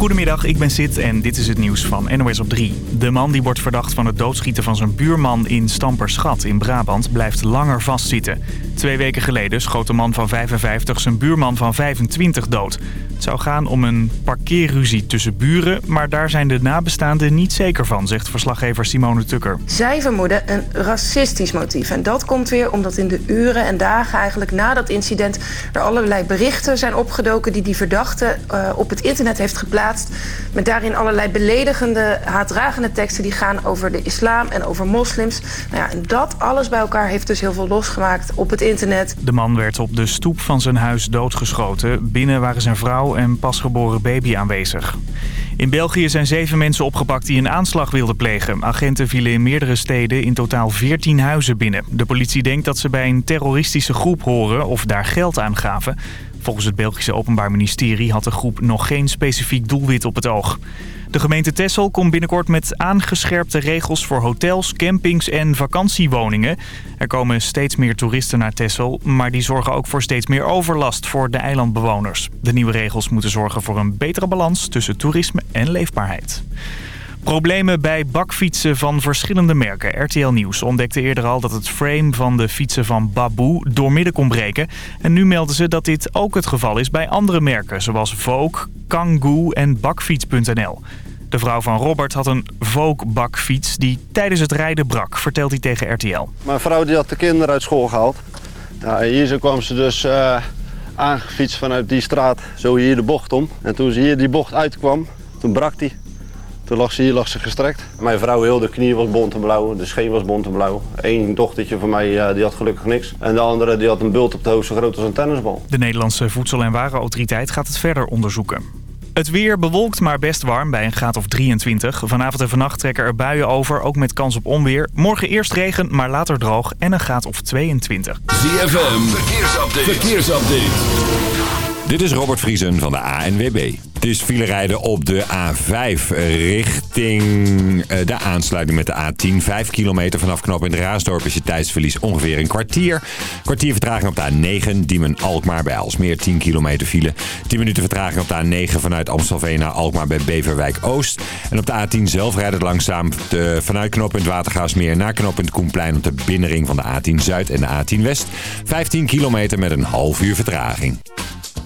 Goedemiddag, ik ben Sid en dit is het nieuws van NOS op 3. De man die wordt verdacht van het doodschieten van zijn buurman in Stamperschat in Brabant blijft langer vastzitten. Twee weken geleden schoot de man van 55 zijn buurman van 25 dood. Het zou gaan om een parkeerruzie tussen buren, maar daar zijn de nabestaanden niet zeker van, zegt verslaggever Simone Tukker. Zij vermoeden een racistisch motief. En dat komt weer omdat in de uren en dagen eigenlijk na dat incident er allerlei berichten zijn opgedoken die die verdachte uh, op het internet heeft geplaatst. Met daarin allerlei beledigende, haatdragende teksten die gaan over de islam en over moslims. Nou ja, en dat alles bij elkaar heeft dus heel veel losgemaakt op het internet. De man werd op de stoep van zijn huis doodgeschoten. Binnen waren zijn vrouw en pasgeboren baby aanwezig. In België zijn zeven mensen opgepakt die een aanslag wilden plegen. Agenten vielen in meerdere steden in totaal 14 huizen binnen. De politie denkt dat ze bij een terroristische groep horen of daar geld aan gaven. Volgens het Belgische Openbaar Ministerie had de groep nog geen specifiek doelwit op het oog. De gemeente Tessel komt binnenkort met aangescherpte regels voor hotels, campings en vakantiewoningen. Er komen steeds meer toeristen naar Tessel, maar die zorgen ook voor steeds meer overlast voor de eilandbewoners. De nieuwe regels moeten zorgen voor een betere balans tussen toerisme en leefbaarheid. Problemen bij bakfietsen van verschillende merken. RTL Nieuws ontdekte eerder al dat het frame van de fietsen van Baboe doormidden kon breken. En nu melden ze dat dit ook het geval is bij andere merken, zoals Vogue, Kangoo en Bakfiets.nl. De vrouw van Robert had een Vogue-bakfiets die tijdens het rijden brak, vertelt hij tegen RTL. Mijn vrouw die had de kinderen uit school gehaald. Hier zo kwam ze dus uh, aangefietst vanuit die straat, zo hier de bocht om. En toen ze hier die bocht uitkwam, toen brak die. Toen lag ze hier lag ze gestrekt. Mijn vrouw, heel de knie was blauw, de scheen was blauw. Eén dochtertje van mij die had gelukkig niks. En de andere die had een bult op de hoofd zo groot als een tennisbal. De Nederlandse Voedsel- en Warenautoriteit gaat het verder onderzoeken. Het weer bewolkt, maar best warm bij een graad of 23. Vanavond en vannacht trekken er buien over, ook met kans op onweer. Morgen eerst regen, maar later droog en een graad of 22. ZFM, verkeersupdate. verkeersupdate. Dit is Robert Vriesen van de ANWB. Het is file rijden op de A5 richting uh, de aansluiting met de A10. 5 kilometer vanaf knop in Raasdorp is je tijdsverlies ongeveer een kwartier. Kwartier vertraging op de A9, Diemen-Alkmaar bij Alsmeer 10 kilometer file. 10 minuten vertraging op de A9 vanuit Amstelveen naar Alkmaar bij Beverwijk-Oost. En op de A10 zelf rijdt het langzaam de, vanuit knooppunt Watergaasmeer naar knooppunt Koenplein op de binnenring van de A10 Zuid en de A10 West. 15 kilometer met een half uur vertraging.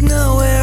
no way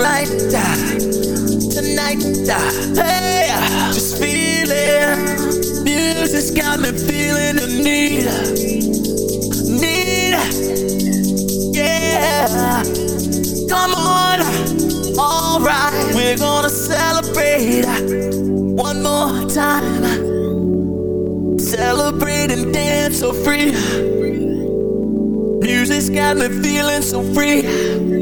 right tonight. Hey, just feeling. Music's got me feeling the need. Need. Yeah. Come on. Alright, we're gonna celebrate one more time. Celebrate and dance so free. Music's got me feeling so free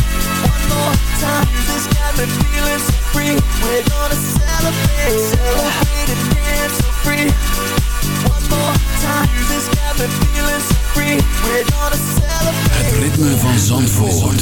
One more time. Music's got me feeling so free. We're gonna celebrate, celebrate and dance so free. One more time. Music's got me feeling so free. We're gonna celebrate. Het ritme van Zandvoort.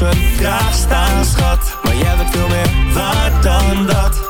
zijn kraag staan, schat. Maar jij bent veel meer waard dan dat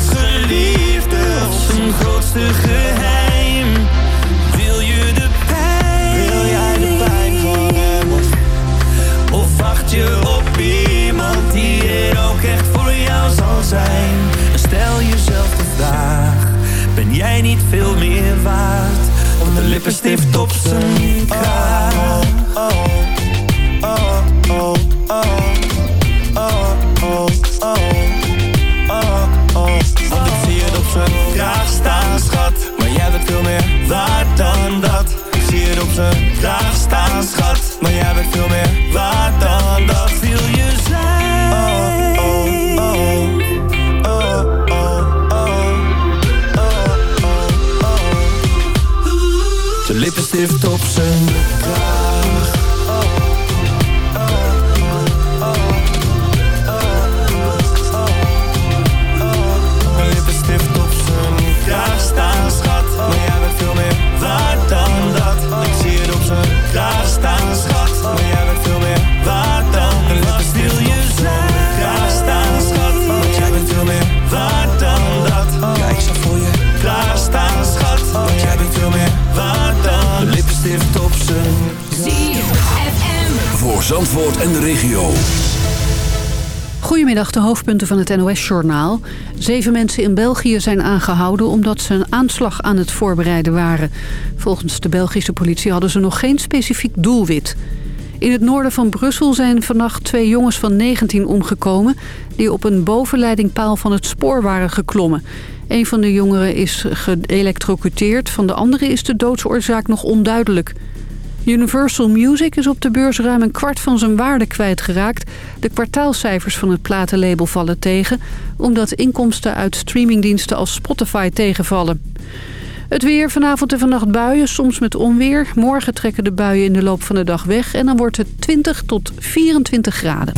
Geliefde of zijn grootste geheim Wil je de pijn? Wil jij de pijn van hem? Of wacht je op iemand die er ook echt voor jou zal zijn? Stel jezelf de vraag, ben jij niet veel meer waard? Om de lippenstift op zijn kraag. Oh, oh, oh, oh, oh, laten En de regio. Goedemiddag, de hoofdpunten van het NOS-journaal. Zeven mensen in België zijn aangehouden omdat ze een aanslag aan het voorbereiden waren. Volgens de Belgische politie hadden ze nog geen specifiek doelwit. In het noorden van Brussel zijn vannacht twee jongens van 19 omgekomen... die op een bovenleidingpaal van het spoor waren geklommen. Een van de jongeren is geëlectrocuteerd, van de andere is de doodsoorzaak nog onduidelijk... Universal Music is op de beurs ruim een kwart van zijn waarde kwijtgeraakt. De kwartaalcijfers van het platenlabel vallen tegen... omdat inkomsten uit streamingdiensten als Spotify tegenvallen. Het weer vanavond en vannacht buien, soms met onweer. Morgen trekken de buien in de loop van de dag weg... en dan wordt het 20 tot 24 graden.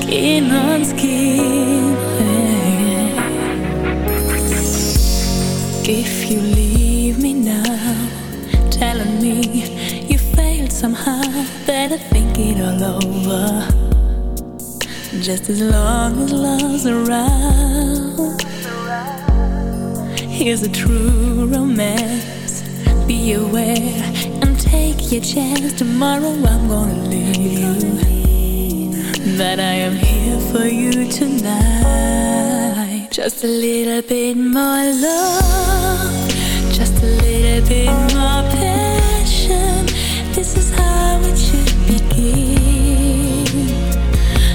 skin on skin. If you leave me now, telling me you failed somehow, better think it all over. Just as long as love's around, here's a true romance. Be aware and take your chance. Tomorrow I'm gonna leave you that I am here for you tonight. Just a little bit more love, just a little bit more passion. This is how it should begin.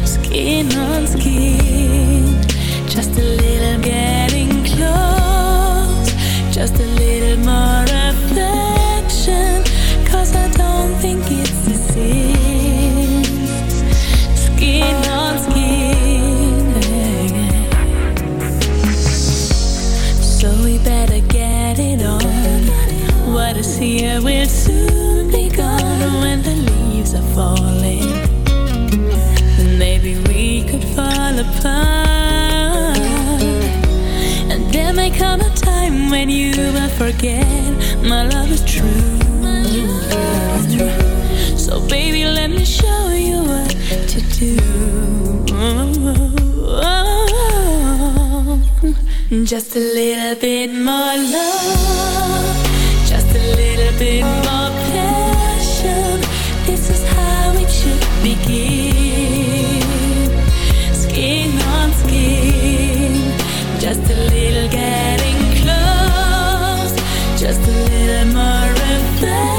Skin on skin, just a little getting close, just a little more affection. Cause I don't think it's the same. And there may come a time when you will forget my love is true. So baby, let me show you what to do. Just a little bit more love. Just a little bit more. Glimmering flame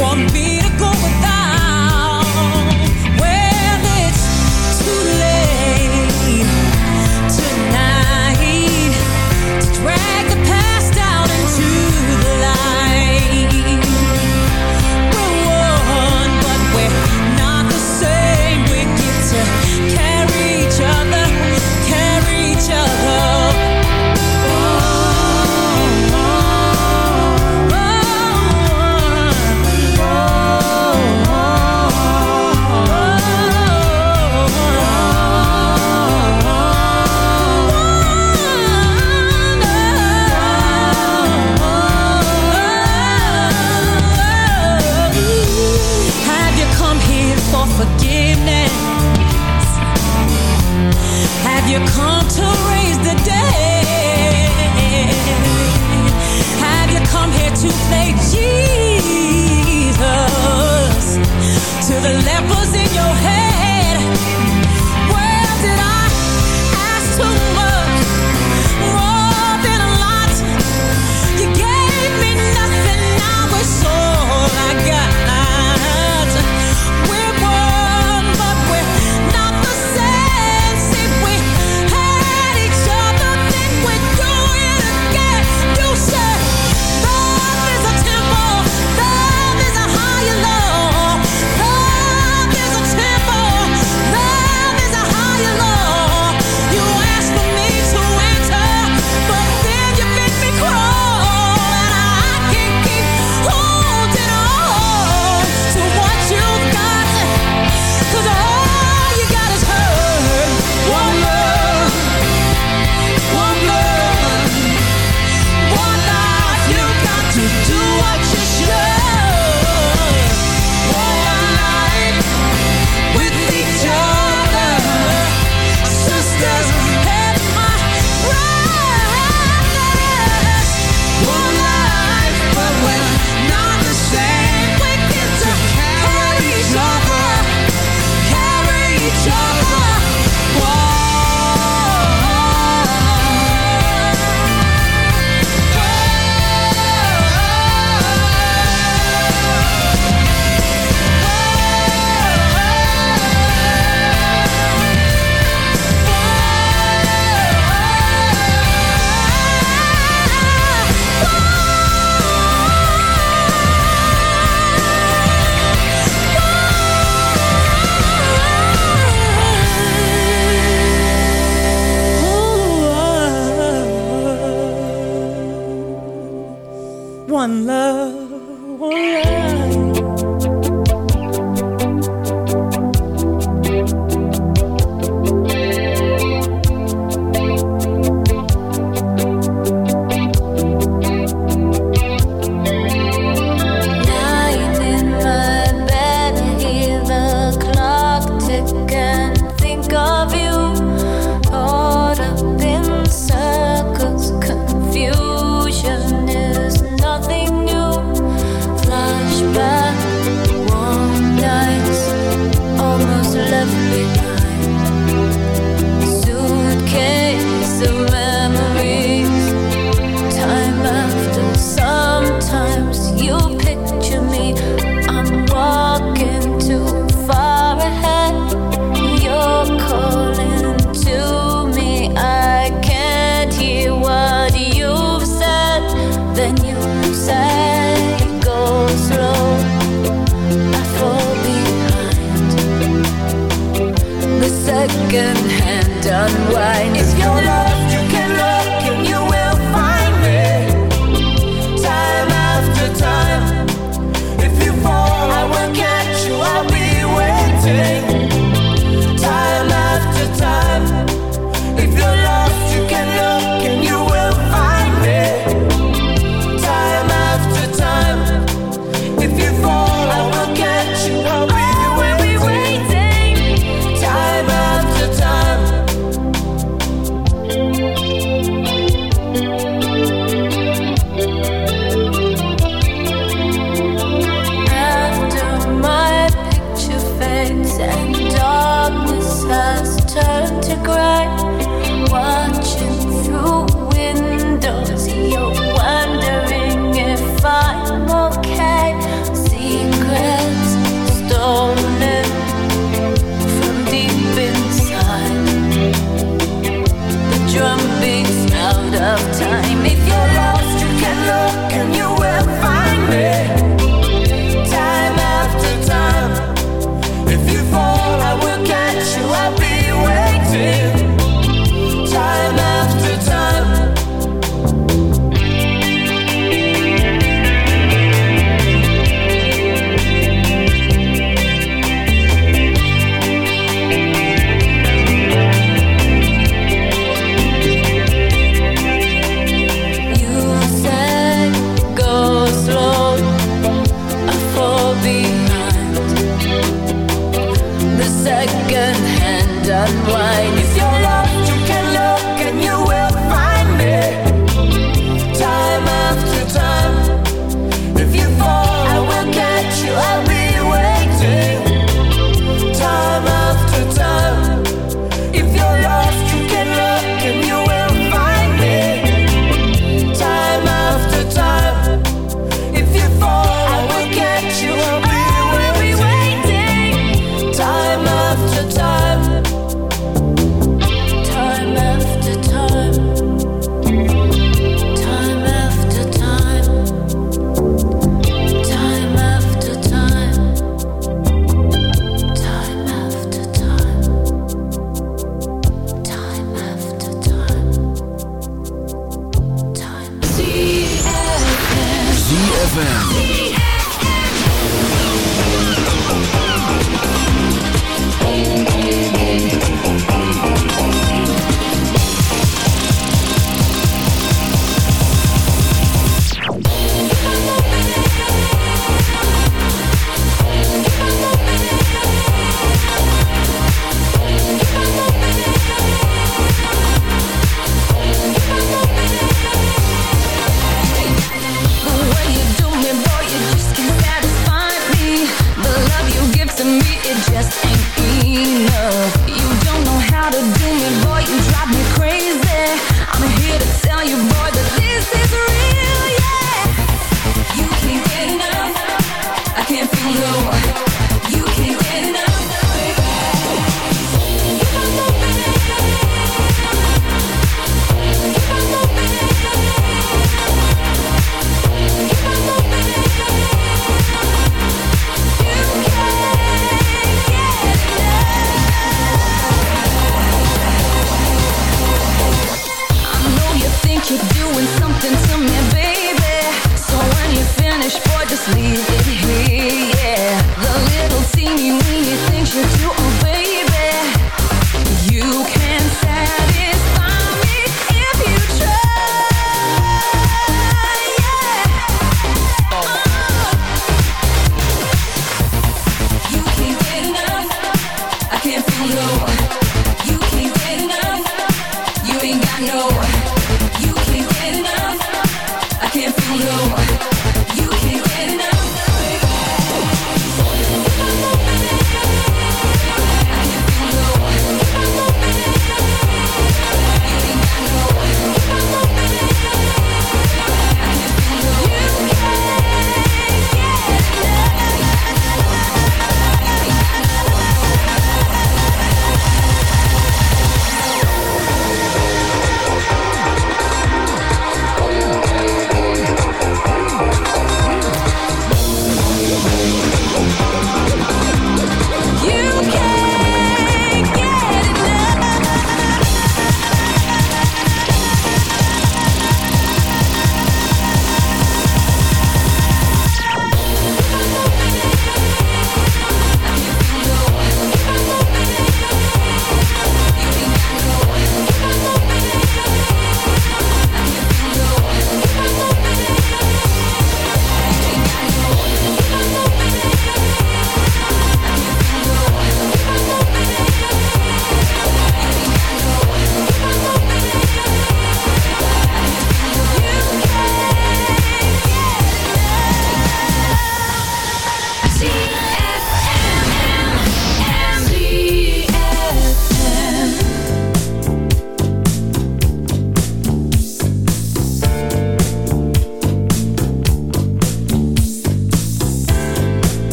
Want me blue.